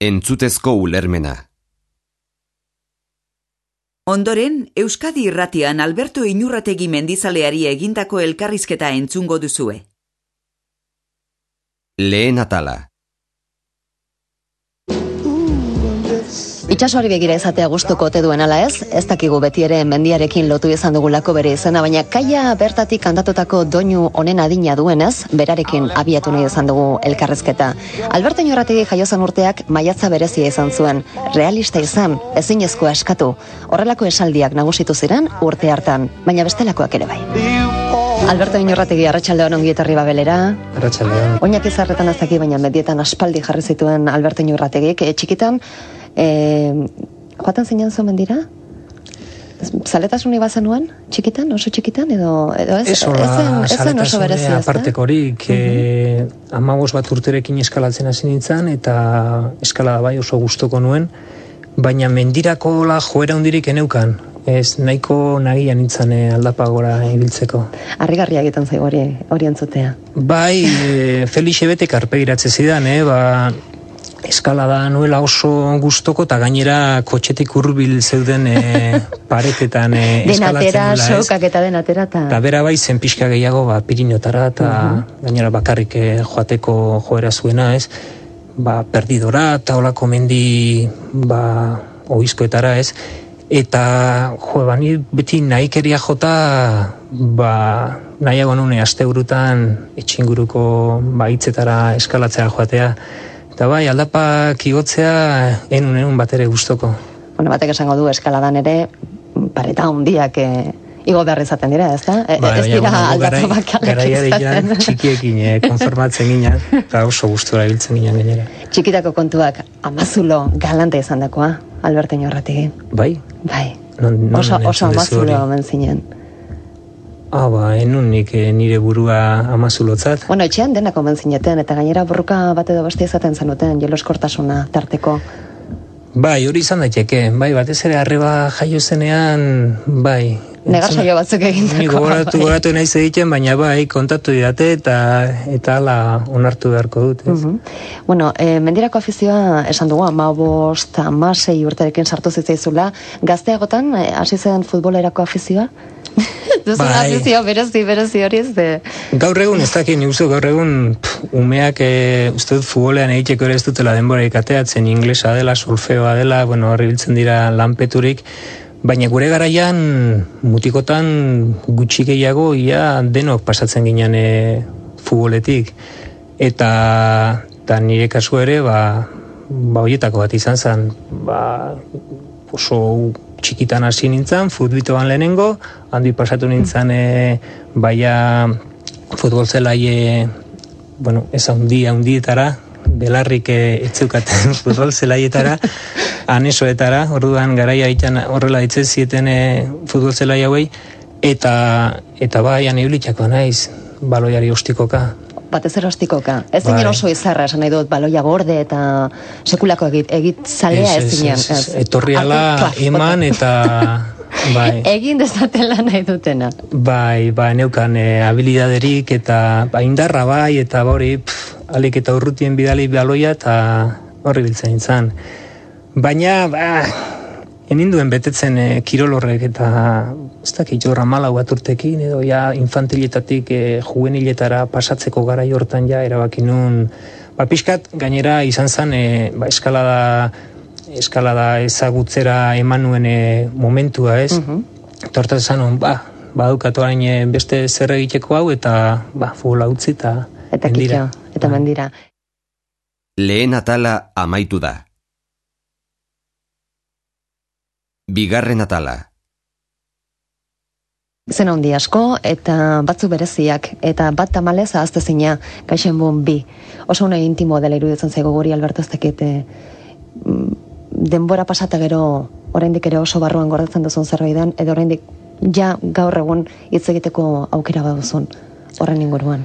Entzutezko ulermena. Ondoren, Euskadi irratian Alberto Inurrategi mendizaleari egindako elkarrizketa entzungo duzue. Lehen atala. Itxasoari begira izatea gustuko ote duen ala ez, ez dakigu beti ere mendiarekin lotu izan dugulako bere izena, baina kaia bertatik kantatutako doinu honen adina duenez, berarekin abiatu nahi izan dugu elkarrezketa. Alberto Inorrategi jaiozan urteak maiatza berezia izan zuen, realista izan, ezinezko eskatu, horrelako esaldiak nagusitu ziren urte hartan, baina bestelakoak ere bai. Alberto Inorrategi arratsalde hon ongi etorri babelera. Arratsaldeon. Oinak izarretan ez daki, baina medietan aspaldi jarri zituen Alberto Inorrategik, e, txikitan, e, joatan zinen zuen mendira? Zaletasuni bazenuen, txikitan, oso txikitan, edo, edo ez, Ez hola, ez zen- ez oso berezia, zaletasune ezta? apartekorik, eh, amabos bat urterekin eskalatzen hasi nintzen, eta eskalada bai oso gustoko nuen, baina mendirako la joera hundirik eneukan, ez nahiko nagia nintzen eh, aldapa gora ibiltzeko. Harrigarria egiten zaigu hori, hori entzutea. Bai, e, Felixe betek arpegiratze zidan, eh, ba, eskalada nuela oso gustoko eta gainera kotxetik hurbil zeuden e, paretetan e, eskalatzen sokak eta denatera, eta... Eta bera bai zen pixka gehiago ba, Pirinotara eta gainera bakarrik eh, joateko joera zuena, ez? Ba, perdidora eta olako mendi ba, oizkoetara, ez? Eta, jo, ba, ni beti nahikeria jota, ba, nahiago nune aste burutan etxinguruko ba, hitzetara eskalatzea joatea. Eta bai, aldapak igotzea enun enun bat ere gustoko. Bueno, batek esango du eskaladan ere, pareta handiak e, igo behar izaten dira, ez da? E, Bai, ez baina, dira bueno, gu garai- aldapakalak garaia dian izaten. txikiekin eh, konformatzen ginen, eta oso gustura ibiltzen ginen gainera. Txikitako kontuak, amazulo galanta izan dakoa, Alberto Inorrategi. Bai? Bai, Non, non oso, oso amazulo omen zinen. Ah, ba, enun nik eh, nire burua amazulotzat. Bueno, etxean denak omen zineten, eta gainera borroka bat edo beste izaten zenuten, jeloskortasuna tarteko. Bai, hori izan daiteke. Bai, batez ere arreba jaio zenean, bai. Negar saio batzuk egindako. Ni gogoratu, bai. gogoratu naiz egiten, baina bai, kontatu didate eta eta ala onartu beharko dut, ez? Mhm. Bueno, e, mendirako afizioa esan dugu, ama bost, ama sei urterekin sartu zitzaizula. Gazteagotan, e, hasi zen futbolerako afizioa? Duzu Bai. afizioa berezi, berezi hori ez de... Gaur egun, ez dakit, ni uste gaur egun pff, umeak e, uste dut futbolean egiteko ere ez dutela denbora ikateatzen inglesa dela, solfeoa dela, bueno, horri biltzen dira lanpeturik, baina gure garaian mutikotan gutxi gehiago ia denok pasatzen ginen e, futboletik. Eta, eta nire kasu ere, ba, ba hoietako bat izan zen, ba, oso txikitan hasi nintzen, futbitoan lehenengo, handi pasatu nintzen e, baia futbol zelaie, bueno, ez handi handietara, belarrik e, etzeukaten futbol zelaietara, anesoetara, orduan garaia itan horrela ditze zieten e, futbol zelai hauei, eta, eta bai, aneulitzako naiz, baloiari ostikoka. Batez ere ostikoka. Ez Bai. zinen oso izarra, esan nahi dut, baloia gorde eta sekulako egit, egit zalea ez, zinen. ez, ez, etorri ala Hartu, eman eta bai. Egin dezatela nahi dutena. Bai, ba, neukan e, habilidaderik eta ba, indarra bai, eta hori, alik eta urrutien bidali baloia eta horri biltzen nintzen. Baina, ba, eninduen betetzen e, kirolorrek eta ez dakit jorra malau bat urtekin edo ja infantiletatik e, juveniletara pasatzeko gara hortan ja erabaki nun ba, pixkat gainera izan zen e, ba, eskalada eskalada ezagutzera eman nuen e, momentua ez hortaz esan nun, ba, badukatu hain e, beste zer egiteko hau eta ba, futbola utzi eta Eta mendira. kitxo, eta Bai. mendira. Lehen atala amaitu da. Bigarren atala. Zen handi asko, eta batzu bereziak, eta bat tamalez ahazte zina, kaixen bun bi. Oso une intimo dela iruditzen zaigu guri Alberto ez dakit, eh, mm, denbora pasata gero, oraindik ere oso barruan gordetzen duzun zerbaidan, edo oraindik ja gaur egun hitz egiteko aukera baduzun, horren inguruan.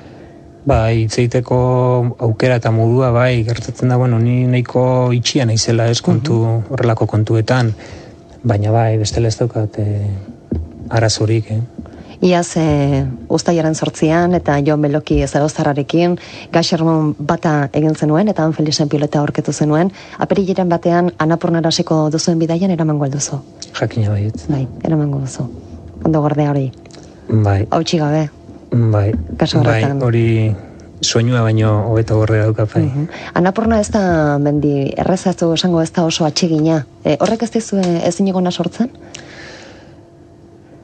Bai, hitz egiteko aukera eta modua bai, gertatzen da, bueno, ni nahiko itxia naizela ez kontu, horrelako kontuetan, baina bai, bestela ez daukat e, arazorik, eh? Iaz, e, ustaiaren sortzian, eta Jon Beloki zerozarrarekin, gaxermon bata egin zenuen, eta Anfelisen pilota aurketu zenuen, aperileran batean, anapurnara seko duzuen bidaian, eraman duzu. Jakina baiet. Bai, eraman duzu. Ondo gordea hori. Bai. Hau gabe. Bai. Kaso bai, hori soinua baino hobeto gorrea dauka bai. Uh Anapurna ez da mendi erreza ez esango ez da oso atsegina. E, horrek ez dizu ezin egona sortzen?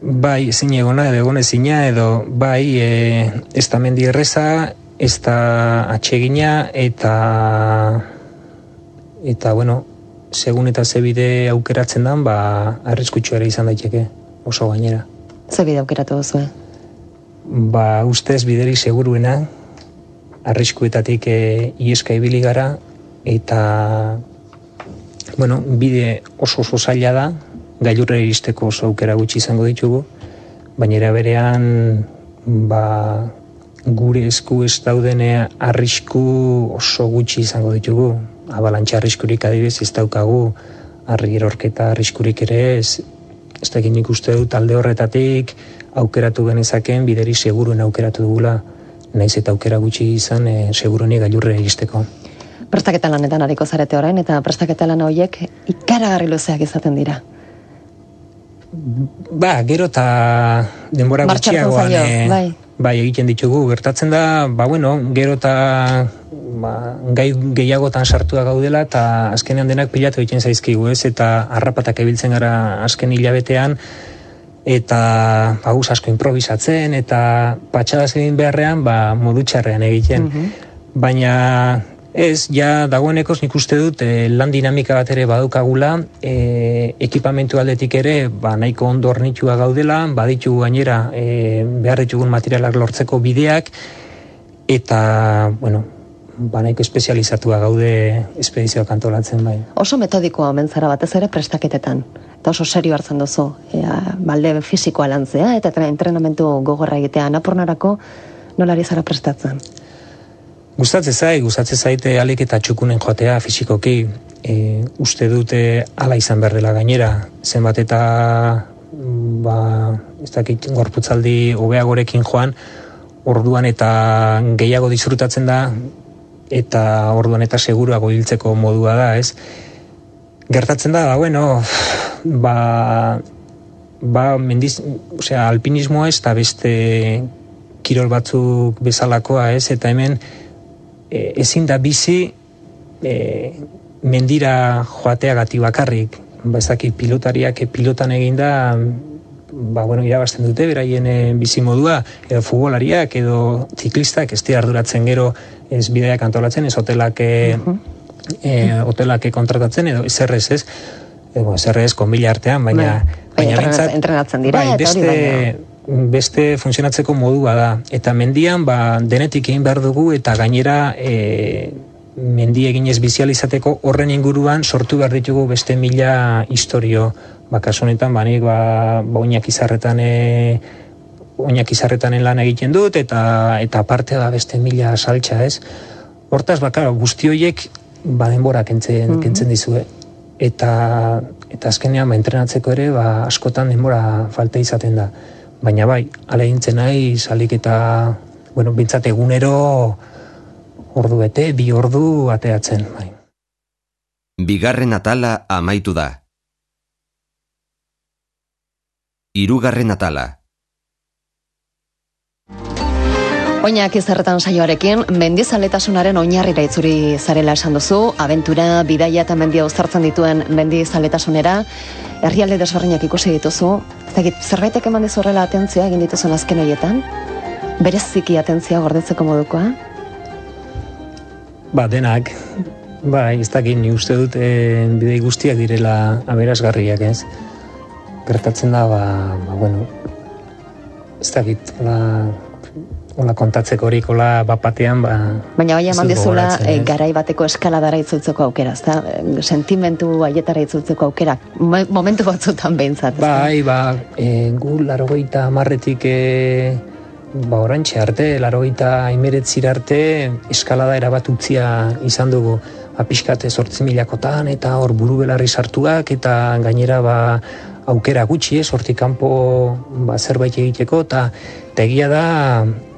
Bai, ezin egona edo egon ezina edo bai e, ez da mendi erreza ez da atsegina eta eta bueno segun eta zebide aukeratzen dan ba arriskutsu ere izan daiteke oso gainera. Zebide aukeratu duzu, Ba, ustez bideri seguruena, arriskuetatik e, ieska ibili gara eta bueno, bide oso oso zaila da gailurra iristeko oso aukera gutxi izango ditugu baina era berean ba, gure esku ez daudene arrisku oso gutxi izango ditugu. Abalantxa arriskurik adibez ez daukagu arri erorketa arriskurik ere ez. Ez da uste dut talde horretatik aukeratu genezaken bideri seguruen aukeratu dugula naiz eta aukera gutxi izan e, seguruni gailurre egisteko. Prestaketa lanetan ariko zarete orain eta prestaketa lan horiek ikaragarri luzeak izaten dira. Ba, gero eta denbora gutxiagoan e, bai. bai. egiten ditugu. Gertatzen da, ba bueno, gero eta ba, gai gehiagotan sartua gaudela eta azkenean denak pilatu egiten zaizkigu ez eta harrapatak ebiltzen gara azken hilabetean eta bagus asko improvisatzen eta patxadaz egin beharrean ba, modu txarrean egiten. Mhm. Baina ez, ja dagoeneko nik uste dut e, lan dinamika bat ere badukagula, e, ekipamentu aldetik ere ba, nahiko ondo ornitua gaudela, baditu gainera e, behar ditugun materialak lortzeko bideak, eta, bueno, ba nahiko espezializatua gaude espedizioak antolatzen bai. Oso metodikoa omen zara batez ere prestaketetan eta oso serio hartzen duzu ea, balde fisikoa lantzea eta entrenamentu gogorra egitea anapurnarako nolari zara prestatzen? Gustatze zai, gustatze zaite alik eta txukunen joatea fisikoki. E, uste dute ala izan behar dela gainera. Zenbat eta ba, ez dakit gorputzaldi obeagorekin joan orduan eta gehiago disfrutatzen da eta orduan eta seguruago hiltzeko modua da, ez? Gertatzen da, bueno, ba, ba mendiz, osea, alpinismoa ez da beste kirol batzuk bezalakoa ez, eta hemen e, ezin da bizi e, mendira joatea gati bakarrik, ba ezaki pilotariak pilotan eginda ba, bueno, irabazten dute beraien e, bizi modua, edo futbolariak edo ziklistak ez arduratzen gero ez bideak antolatzen, ez hotelak e, e, hotelak kontratatzen edo zerrez ez, Ego, zerrez, konbila artean, baina... Bai, baina entrenatzen dira, bai, beste, beste funtzionatzeko modua da. Eta mendian, ba, denetik egin behar dugu, eta gainera, e, mendi egin ez bizializateko horren inguruan sortu behar ditugu beste mila historio. Ba, kasunetan, ba, nik, ba, ba oinak izarretan, e, oinak izarretan lan egiten dut, eta eta parte da beste mila saltza, ez? Hortaz, ba, guzti horiek, ba, denbora kentzen, mm kentzen dizue eta eta azkenean ba, entrenatzeko ere ba, askotan denbora falta izaten da. Baina bai, ale gintzen nahi, salik eta, bueno, bintzat egunero ordu bete, bi ordu ateatzen. Bai. Bigarren atala amaitu da. Hirugarren atala. Oinak izarretan saioarekin, mendizaletasunaren oinarrira itzuri zarela esan duzu, aventura, bidaia eta mendia uzartzen dituen mendizaletasunera, herrialde desbarriak ikusi dituzu, zegit, zerbaitek eman dizu horrela atentzia egin dituzun azken horietan? Bereziki atentzia gordetzeko modukoa? Ba, denak, ba, ez dakit, ni uste dut e, bidei guztiak direla aberazgarriak ez. Gertatzen da, ba, ba bueno, ez dakit, la, hola kontatzeko hori hola bapatean ba baina bai eman dizula e, garai bateko eskaladara itzultzeko aukera ezta? Sentimentu haietara itzultzeko aukera momentu batzutan behintzat bai ba e, gu 80 marretik e, ba orantxe arte 89 arte eskalada erabat utzia izan dugu. Ba, 8000kotan eta hor buru belarri sartuak eta gainera ba aukera gutxi ez, hortik kanpo ba, zerbait egiteko, eta tegia da,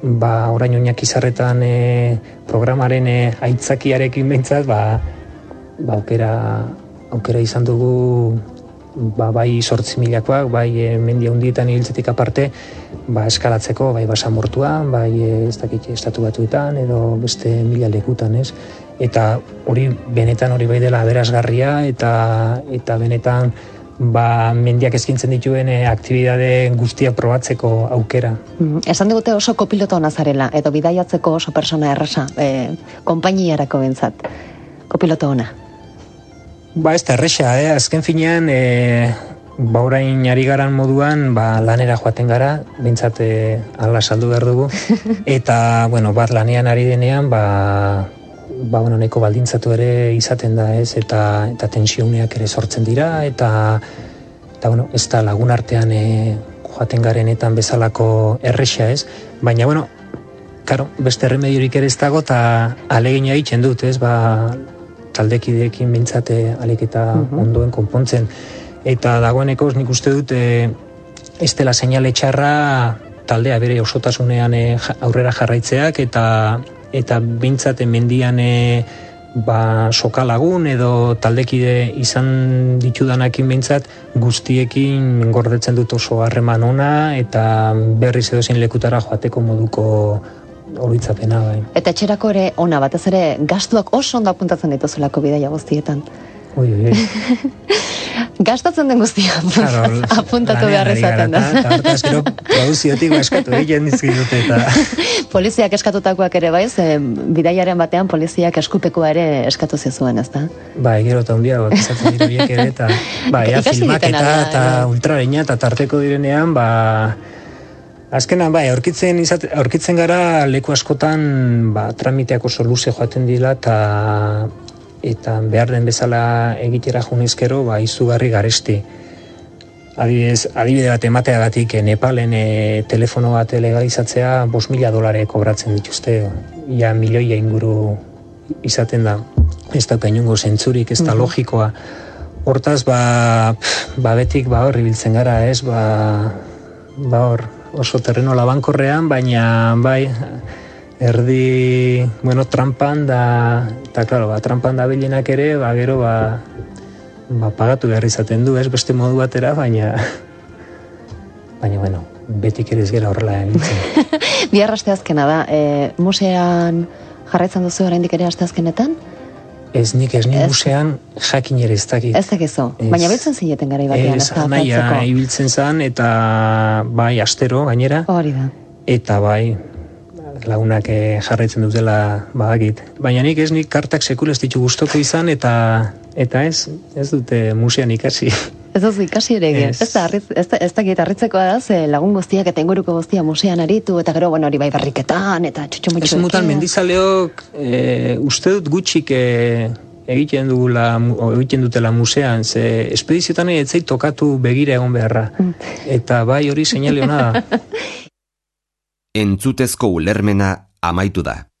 ba, orain oinak izarretan e, programaren e, aitzakiarekin behintzat, ba, ba, aukera, aukera izan dugu ba, bai sortzi milakoak, bai e, mendia hundietan hiltzetik aparte, ba, eskalatzeko, bai basamortuan, bai ez dakit estatu batuetan, edo beste mila lekutan, ez? Eta hori benetan hori bai dela aberazgarria, eta, eta benetan ba, mendiak eskintzen dituen e, aktibidade guztia probatzeko aukera. Mm, esan digute oso kopiloto ona zarela, edo bidaiatzeko oso persona errasa, e, konpainiarako bentzat. Kopiloto ona. Ba, ez da erresa, eh? azken finean, e, ba, orain ari garan moduan, ba, lanera joaten gara, bintzat e, ala saldu behar dugu, eta, bueno, bat lanean ari denean, ba, ba, bueno, neko baldintzatu ere izaten da, ez, eta, eta tensiuneak ere sortzen dira, eta, eta bueno, ez da lagun artean e, joaten garenetan bezalako erresa, ez, baina, bueno, Karo, beste remediorik ere ez dago, eta alegina egiten dut, ez, ba, taldekideekin mintzate alik eta mhm. ondoen konpontzen. Eta dagoeneko nik uste dut e, ez dela seinale txarra taldea bere osotasunean e, aurrera jarraitzeak eta eta bintzaten mendian e, ba, sokalagun edo taldekide izan ditudanakin bintzat guztiekin gordetzen dut oso harreman ona eta berriz edo lekutara joateko moduko horitzapena bai. Eta etxerako ere ona batez ere gastuak oso ondo apuntatzen dituzulako bidaia guztietan. Oi, oi, Gastatzen den guztia claro, apuntatu behar izaten da. Eta gero, produziotik eskatu egiten dizkidute eta... Poliziak eskatutakoak ere bai, ze bidaiaren batean poliziak eskupekoa ere eskatu zizuen, ez da? Bai, gero eta hundia, bat izatzen dira ere, eta... Ba, ea, filmaketa eta ultrareina eta tarteko direnean, ba... Azkenan, bai, aurkitzen, izate, aurkitzen gara leku askotan ba, tramiteak oso luze joaten dila eta eta behar den bezala egitera junizkero ba, izugarri garesti. Adibidez, adibide bat emateagatik eh, Nepalen e, telefono bat legalizatzea bos mila dolare kobratzen dituzte. Ia milioia inguru izaten da. Ez da inungo zentzurik, ez da mhm. logikoa. Hortaz, ba, ba betik, ba, horri biltzen gara, ez, ba, ba, hor, oso terreno labankorrean, baina bai, erdi, bueno, trampan da, eta klaro, ba, trampan da bilenak ere, ba, gero, ba, ba, pagatu behar izaten du, ez beste modu batera, baina, baina, bueno, betik ere ez gera horrela egitzen. Bi arraste azkena da, e, musean jarraitzen duzu oraindik ere aste azkenetan? Ez nik ez nik musean jakin ere ez dakit. Ez dakizu, baina biltzen zineten gara ibatean ez. Ez, ibiltzen zan eta bai astero gainera. Hori da. Eta bai lagunak eh, jarraitzen dutela badakit. Baina nik ez nik kartak sekul ez ditu gustoko izan eta eta ez, ez dute musean ikasi. Ez dut ikasi ere egin. Ez da, ez da, ez da gitarritzeko da, ze lagun guztiak eta inguruko guztia musean aritu, eta gero, bueno, hori bai barriketan, eta txutxo Ez mutan, mendizaleok, e, uste dut gutxik e, egiten dugula, egiten dutela musean, ze espediziotan ez tokatu begira egon beharra. Mm. Eta bai hori seinale hona da. Entzutezko ulermena amaitu da.